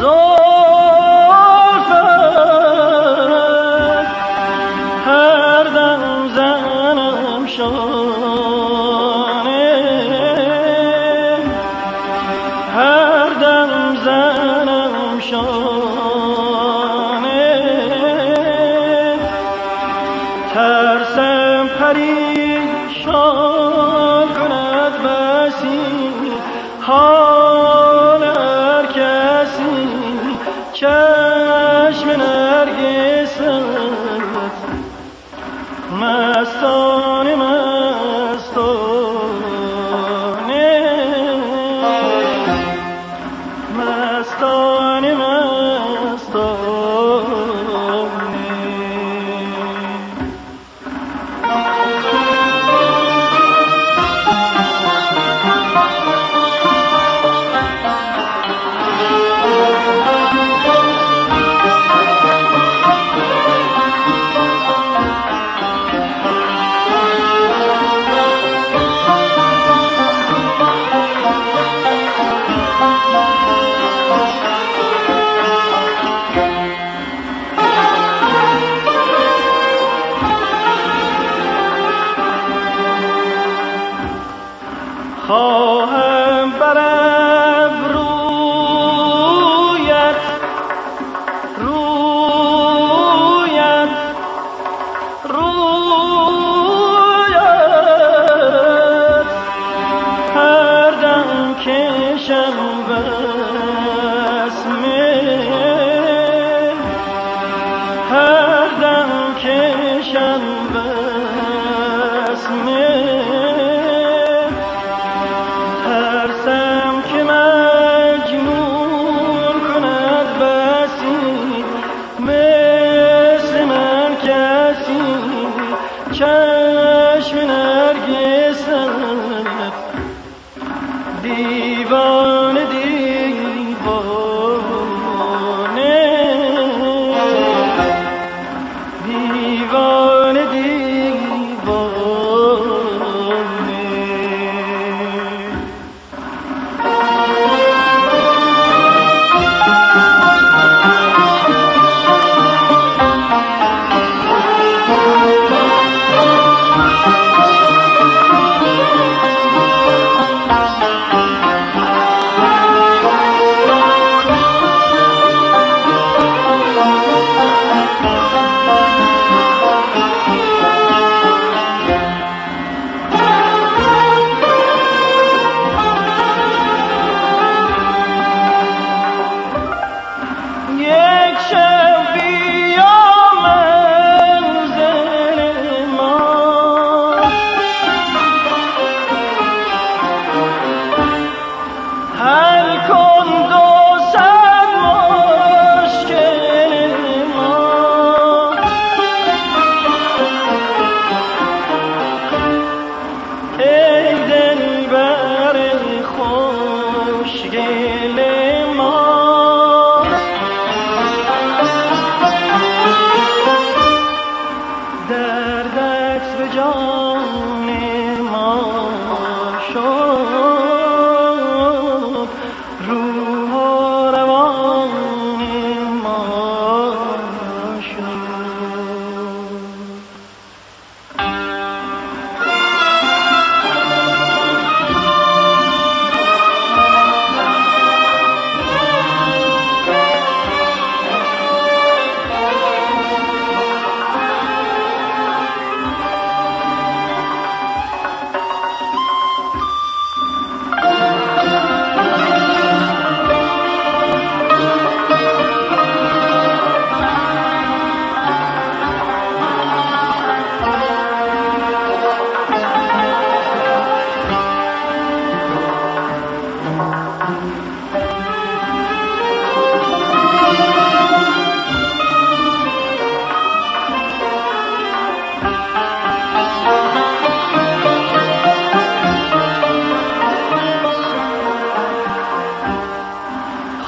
زلفت. هر دم زنم شانه. هر دم زنم شانه. ترسم پریشان کند بسی. ها نرگست مستان هر دم کشم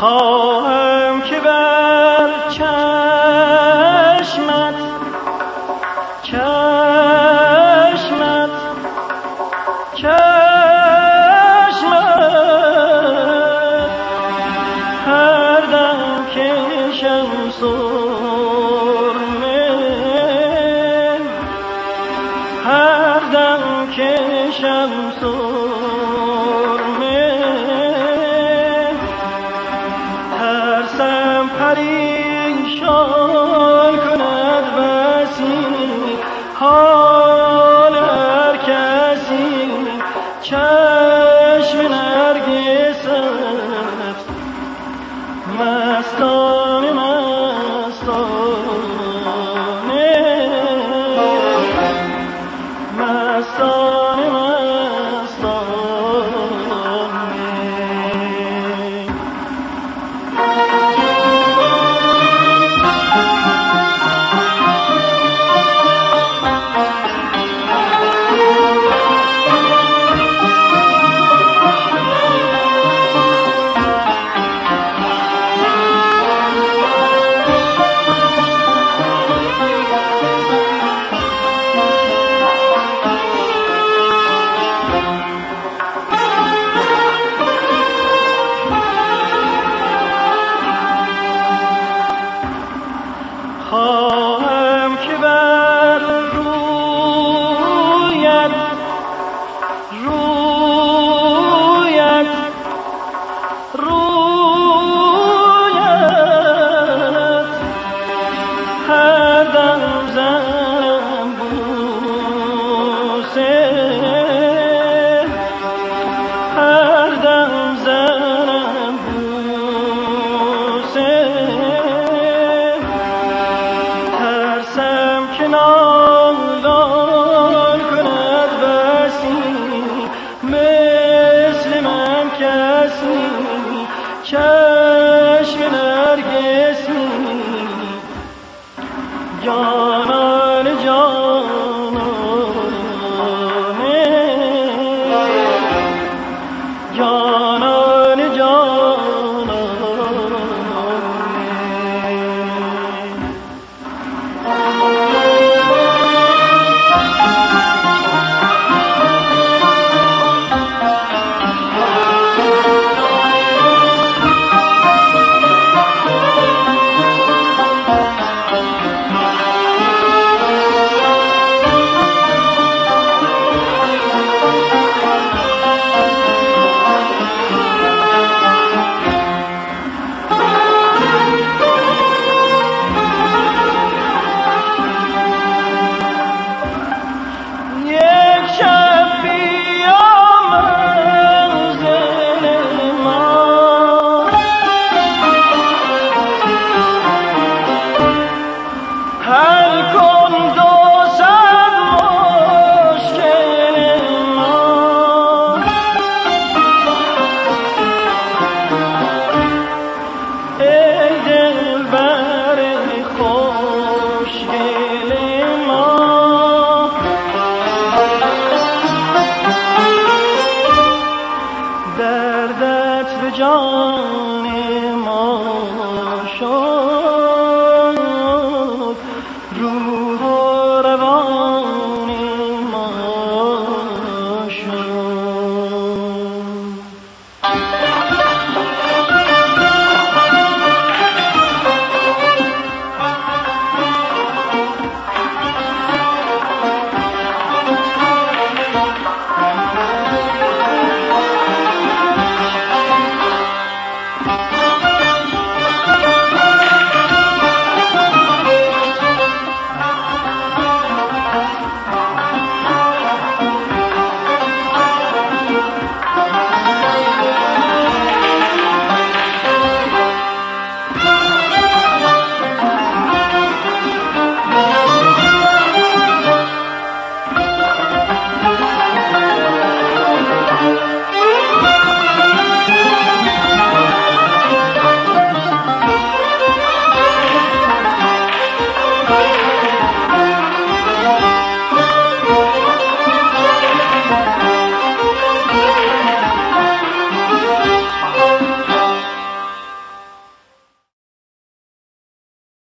خواهم که بر چشمت چشمت چشمت. هر دم کشم سرمه هر دم کشم سرمه time. دردت به جان